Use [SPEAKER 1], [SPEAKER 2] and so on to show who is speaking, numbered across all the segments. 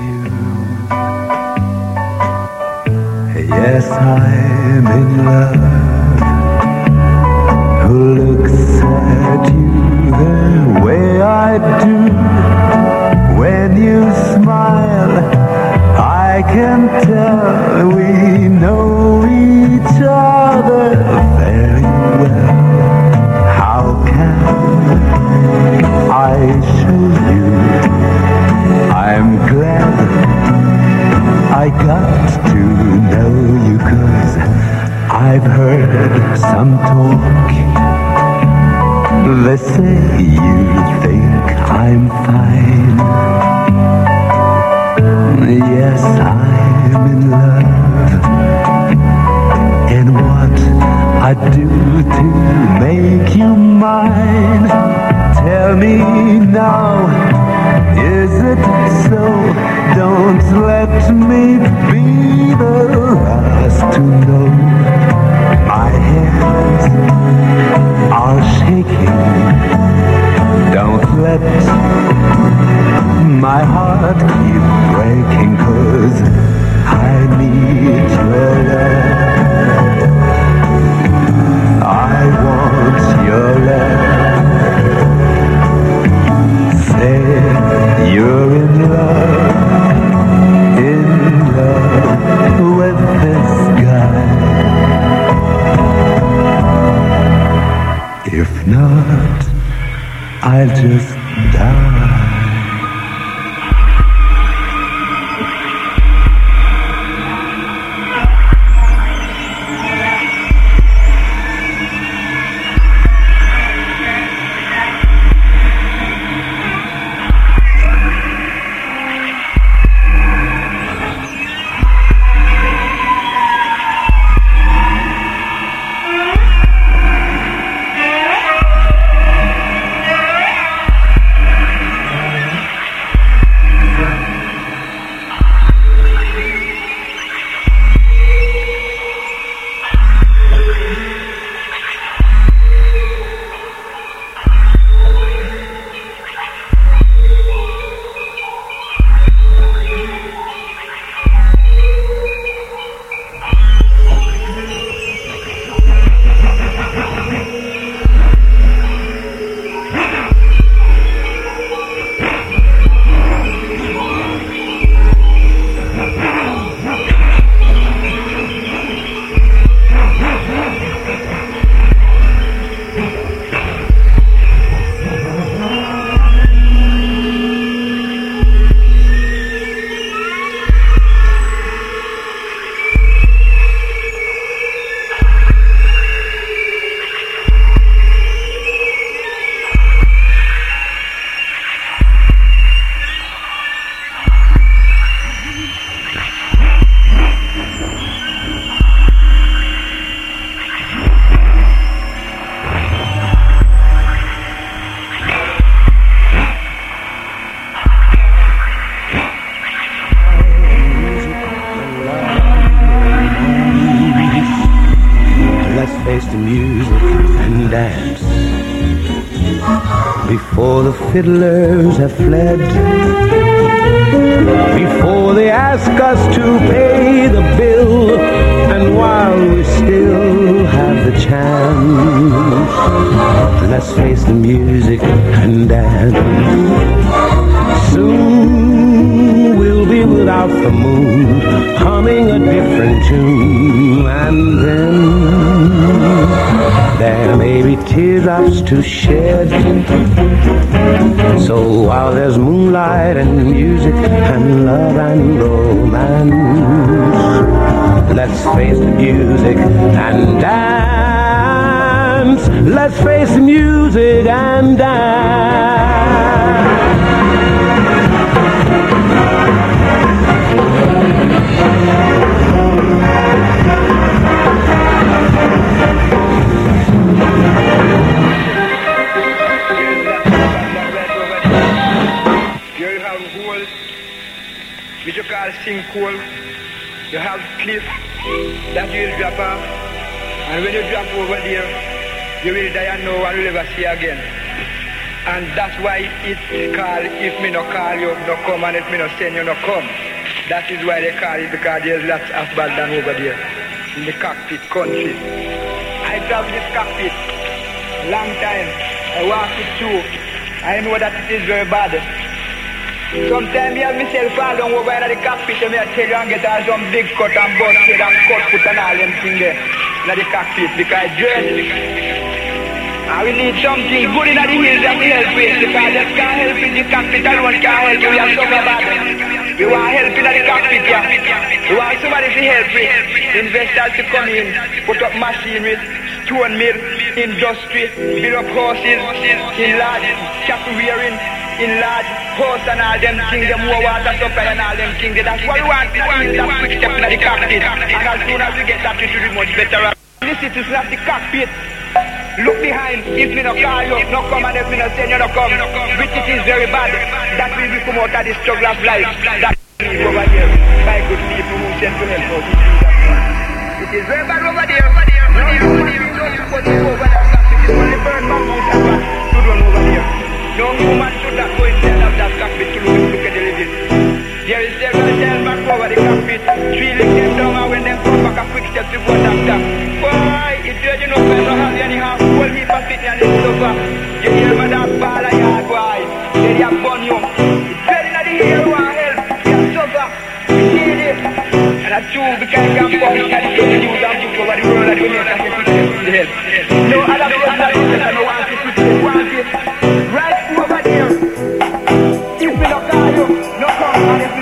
[SPEAKER 1] you. Yes, I'm in love. Who looks at you the way I do? When you smile, I can tell we I've heard some talk. They say you think I'm fine. Yes, I'm in love. And what I do to make you mine. Tell me now, is it so? Don't let me be the last to know. My hands are shaking. Don't let my heart keep breaking, cause I need your love.
[SPEAKER 2] Fiddlers have fled. Romance, let's face the music and dance. Let's face the music and dance.
[SPEAKER 3] Call sinkhole. You have cliff that you will drop off. And when you drop over there, you will die and no one will ever see again. And that's why it's called if me no call you, no come, and if me no send you, no come. That is why they call it because there's lots of bad than over there in the cockpit country. I travel this cockpit long time. I walk it through. I know that it is very bad. Sometimes me and myself fall down over in the cockpit and me I tell you and get all some big cut and busted and cut put and all them things there in the cockpit because dread. And we need something good in the hills that we help with because just can't help in the cockpit alone can't help you. We have so bad. We want help in the cockpit, yeah. We want somebody to help with. Investors to come in, put up machinery, stone mill, industry, build up horses, in large cattle rearing, in large horse and all them things, them more water supply and all them things. That's what we want to do, that quick step in the cockpit. And as soon as we get that, it will be much better. This is not the cockpit. Look behind, if me no call you, no come and if me no send you no come. Which it is very bad. That will we come out of the struggle of life. That over here by good people who send to help us. It is very bad over there. Out of that to of that cockpit to the. There is several no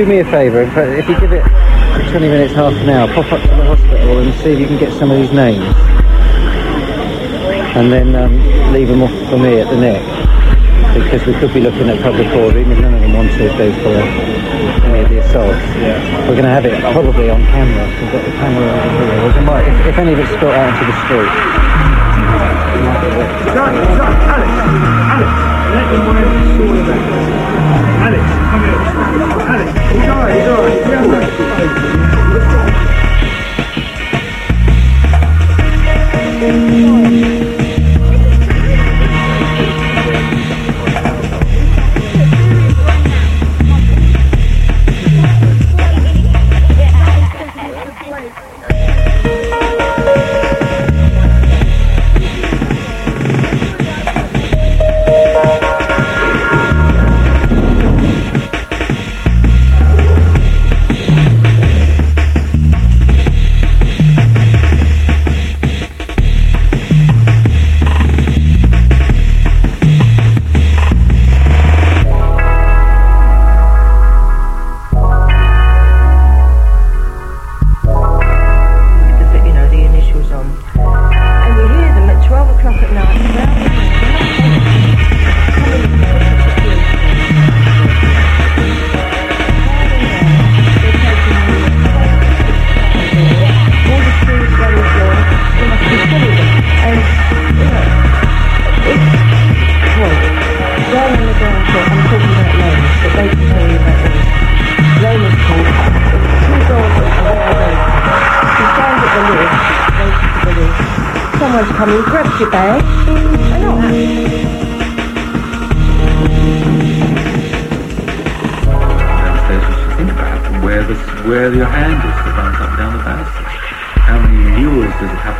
[SPEAKER 4] do me a favour? If, you give it 20 minutes, half an hour, pop up to the hospital and see if you can get some of these names. And then um, leave them off for me at the neck. Because we could be looking at public order, even none of them want to go for any of the assaults. We're going to have it probably on camera. We've got the camera over here. We might, if, if any of it's spilt out into the street.
[SPEAKER 5] Alex. Alex. the,
[SPEAKER 6] 看，留下了一个这样的。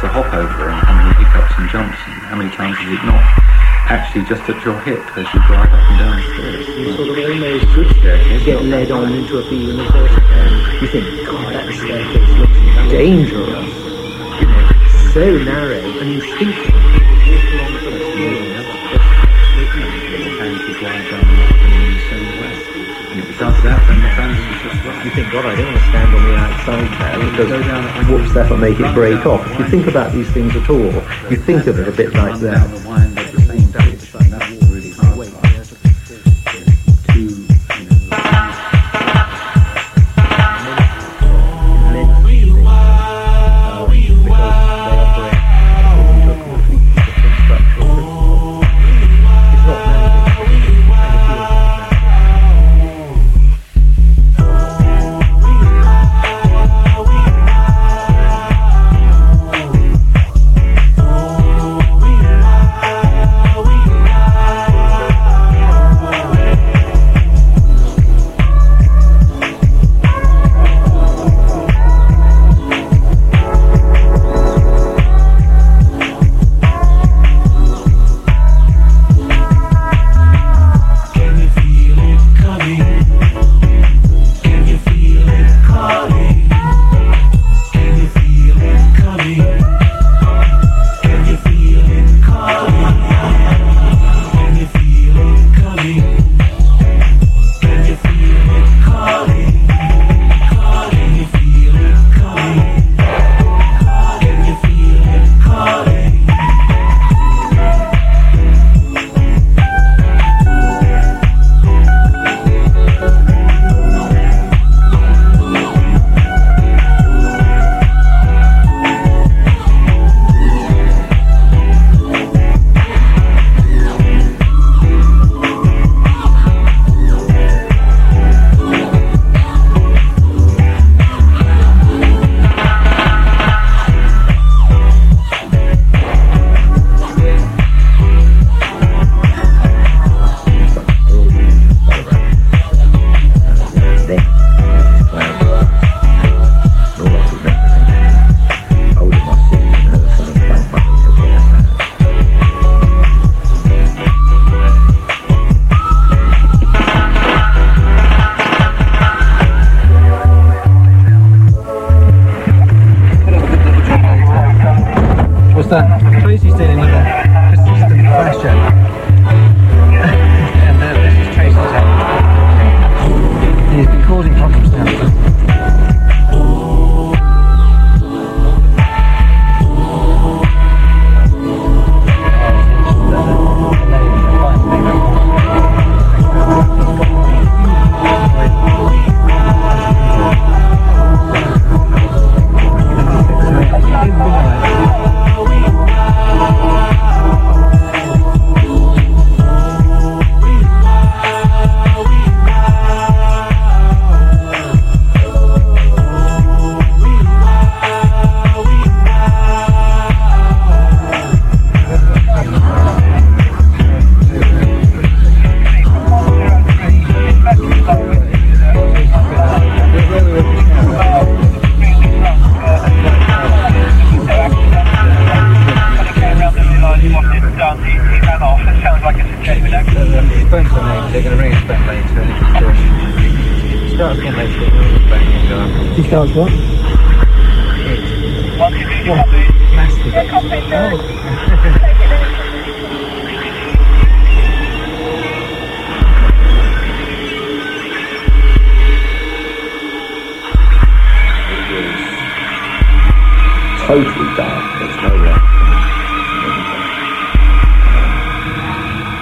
[SPEAKER 6] To hop over and how many hiccups and jumps and how many times is it not actually just at your hip as you drive up and down the stairs?
[SPEAKER 7] You sort of almost get led on into a feeling of course. You think, God, that staircase looks dangerous. You know, so narrow, and you think
[SPEAKER 6] Hands to drive down the same. And if it does that,
[SPEAKER 7] you think, God, I don't want to stand on the outside there because whoops, that'll make it break off. If you think about these things at all, you think of it a bit like that.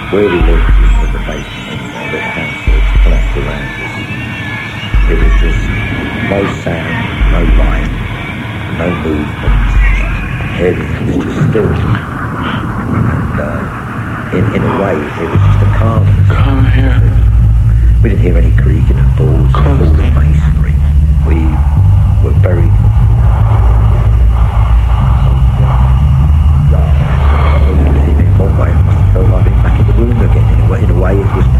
[SPEAKER 8] Where we lived in the basement of the house that's collapsed around us. It was just no sound, no light, no movement. Everything was just still. And uh, in, in a way, it was just a calm.
[SPEAKER 2] Come here.
[SPEAKER 8] We didn't hear any creaking of balls or falling masonry. We were very in one way, it must have felt room again. In a way it was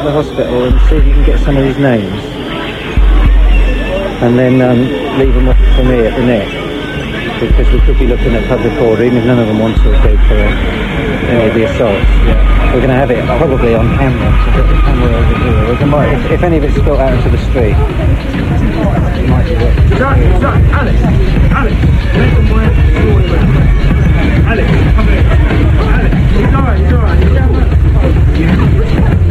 [SPEAKER 4] to
[SPEAKER 9] the
[SPEAKER 4] hospital and see if you can get some of these names. And then um, leave them for me at the net. Because we could be looking at public order, even if none of them want to go for uh, you the assault. Yeah. We're going to have it probably on camera. So the camera over here. If, if, any of it's spills out into the street, it might be
[SPEAKER 7] Alex, Alex,
[SPEAKER 6] Alex, Alex, Alex. Alex,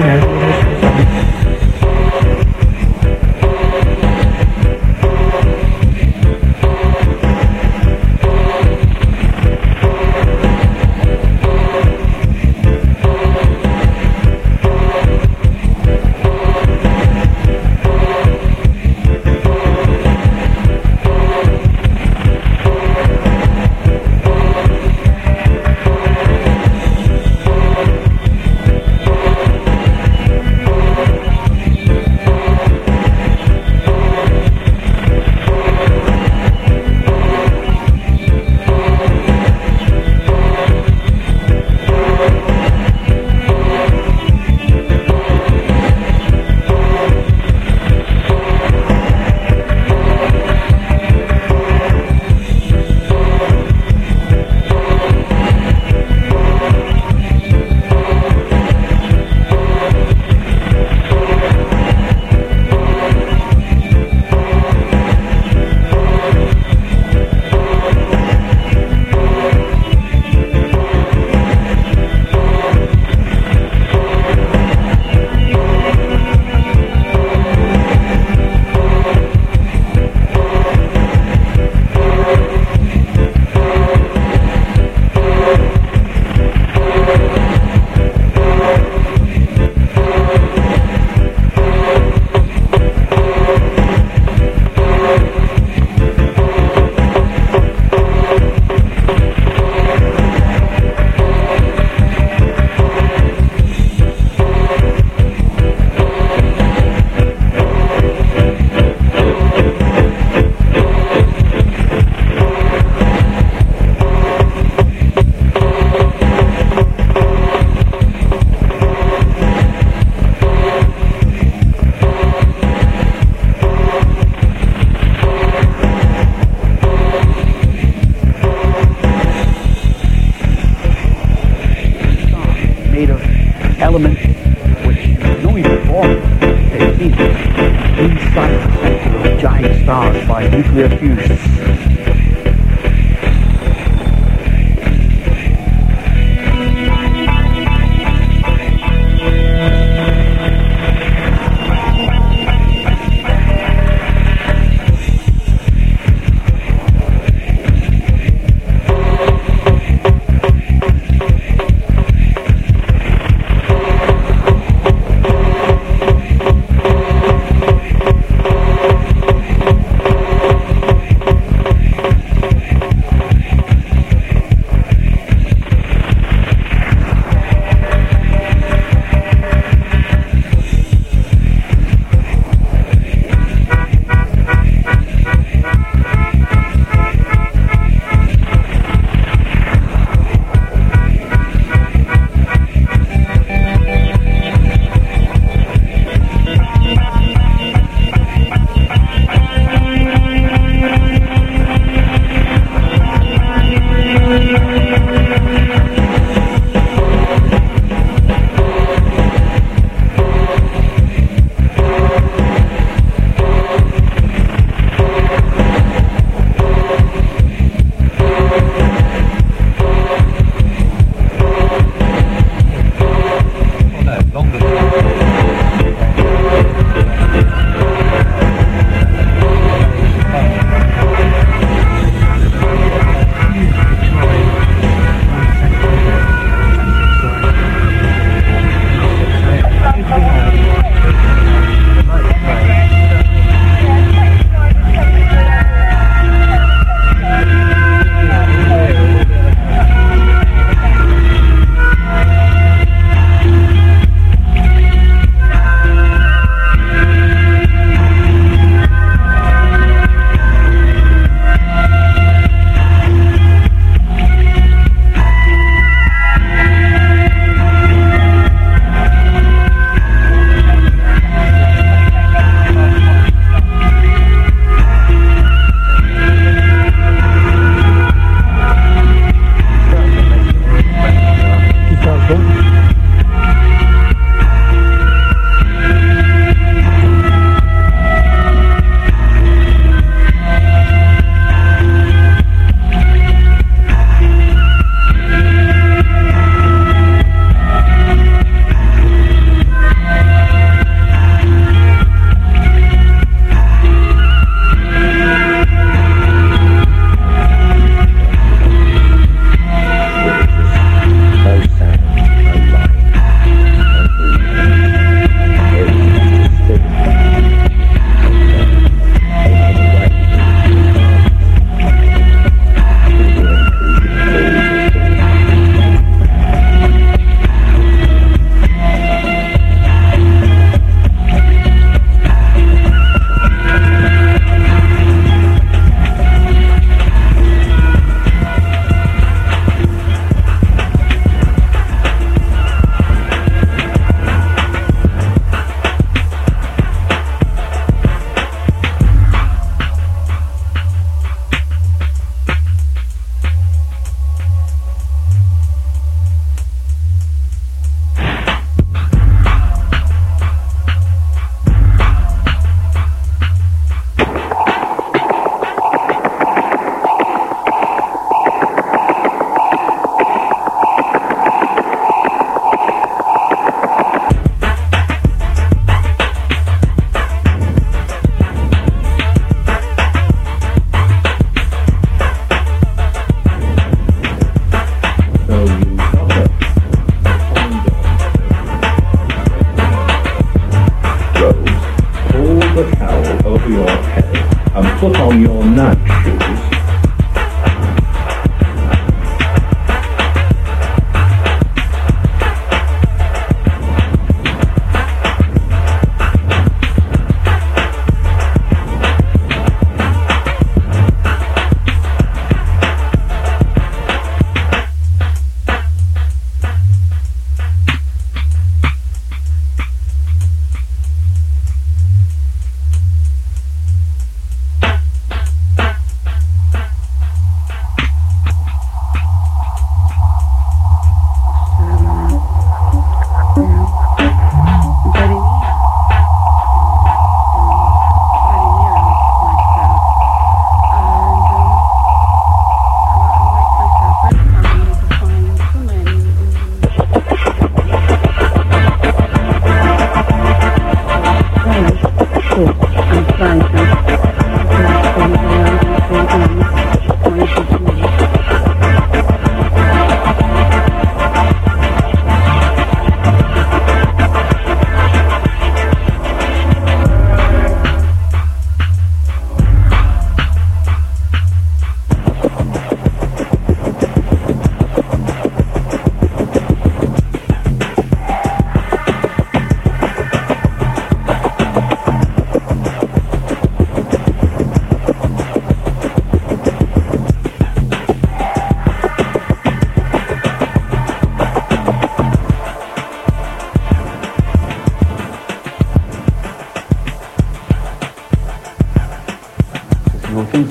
[SPEAKER 6] in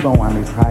[SPEAKER 6] You
[SPEAKER 10] think someone is hiding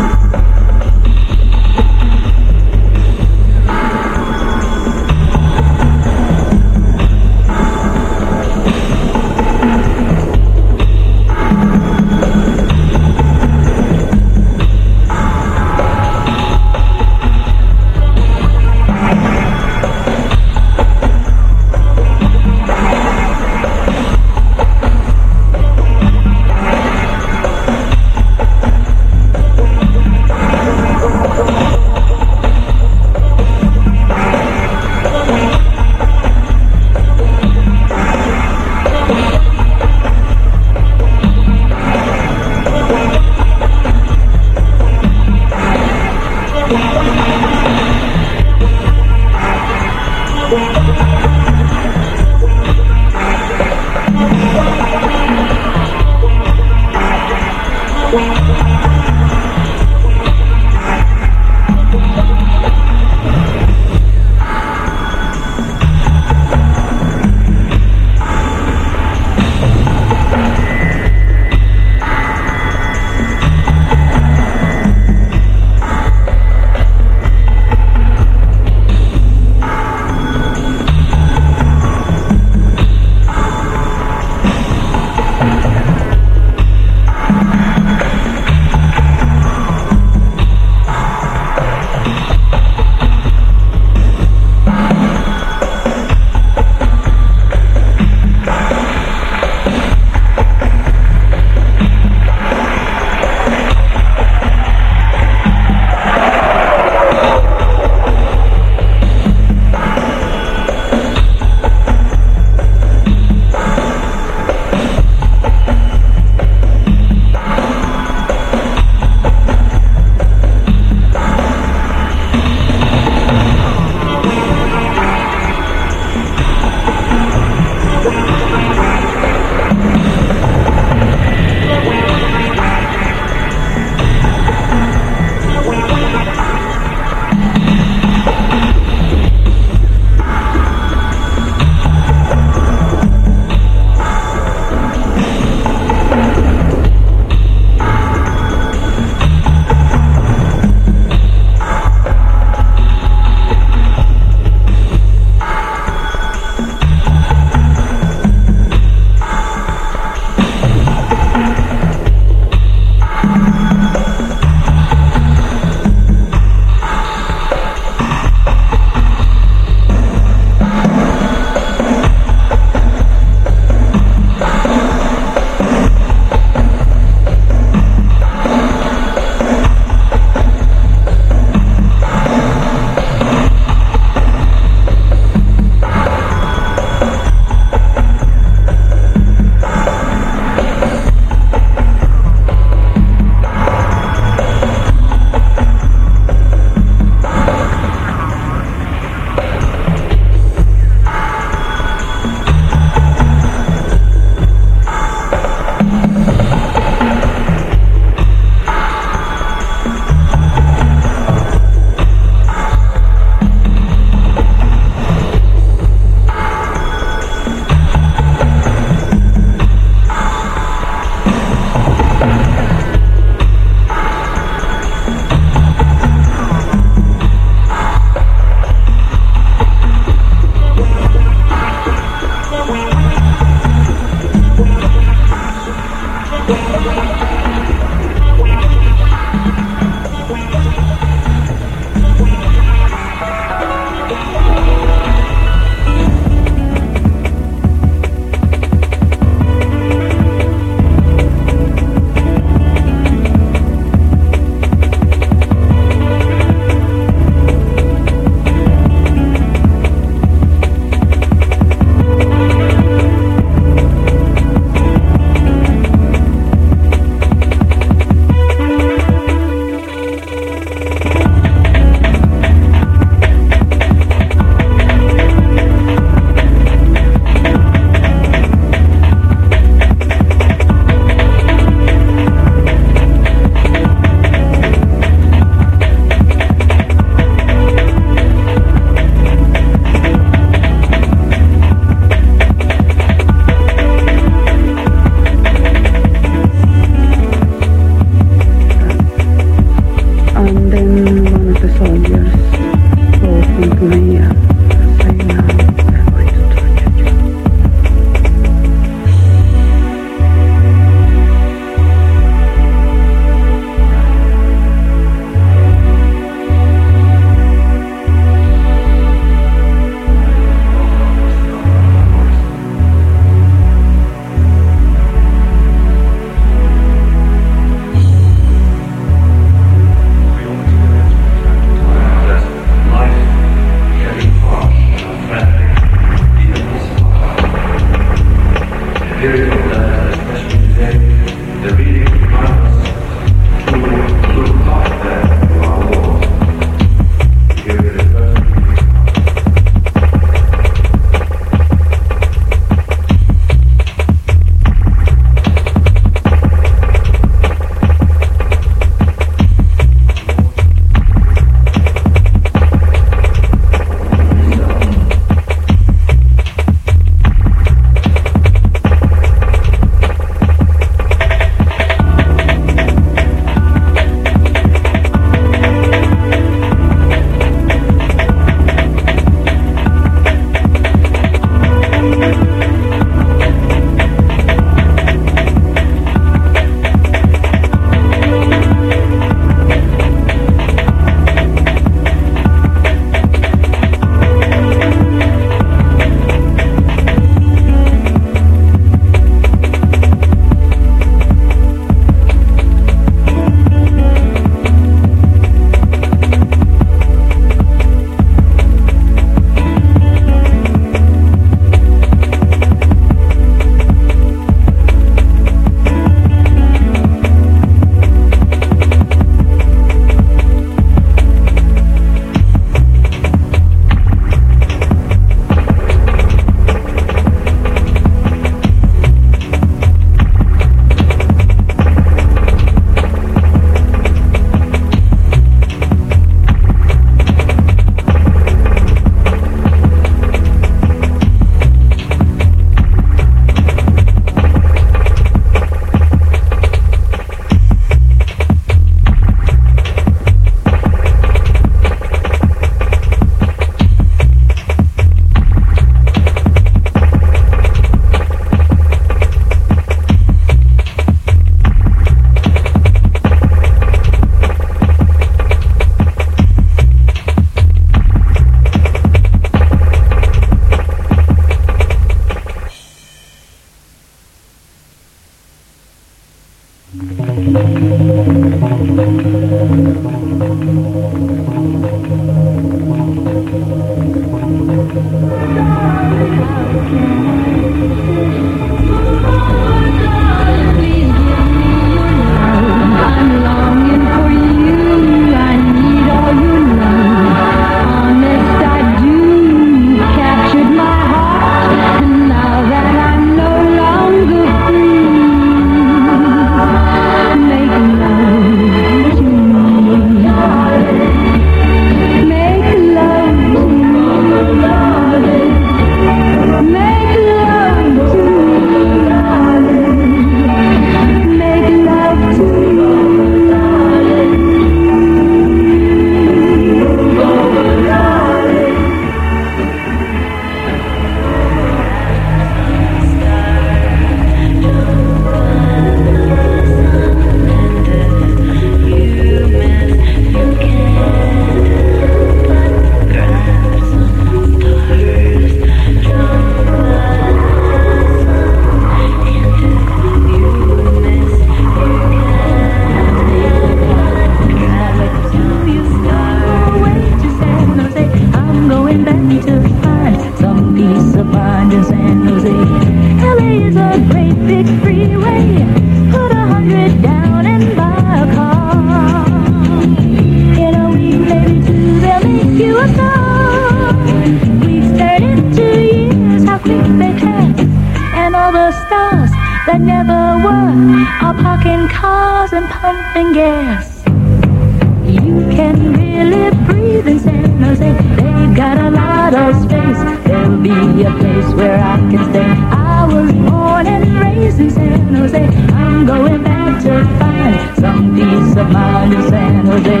[SPEAKER 11] I'm going back to find some peace of mind in San Jose.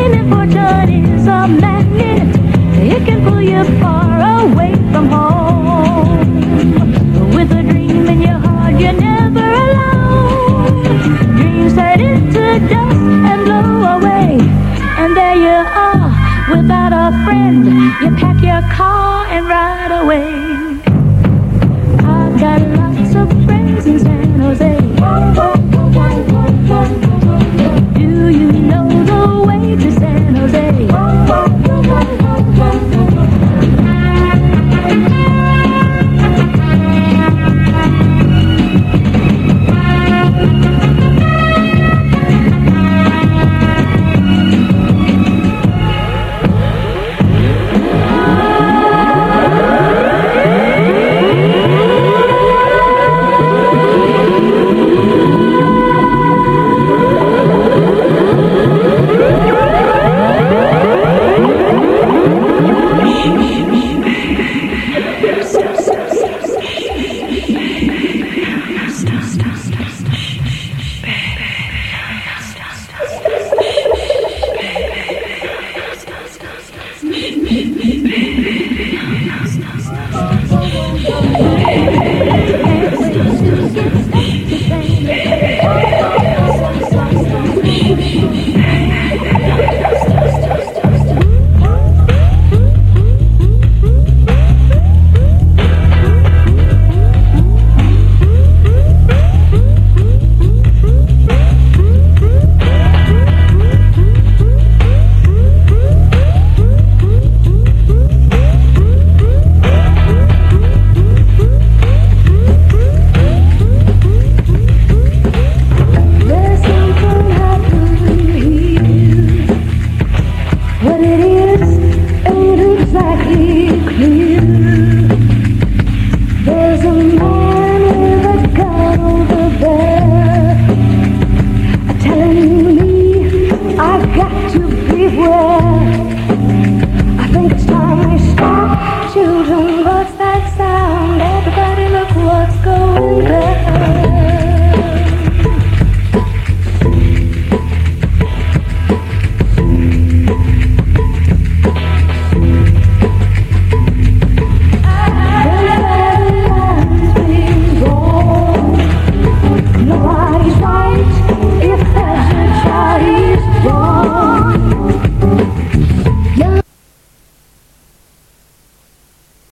[SPEAKER 11] And if fortune is a magnet, it can pull you far away from home. With a dream in your heart, you're never alone. Dreams turn into dust and blow away. And there you are, without a friend. You pack your car and ride away. I've got lots of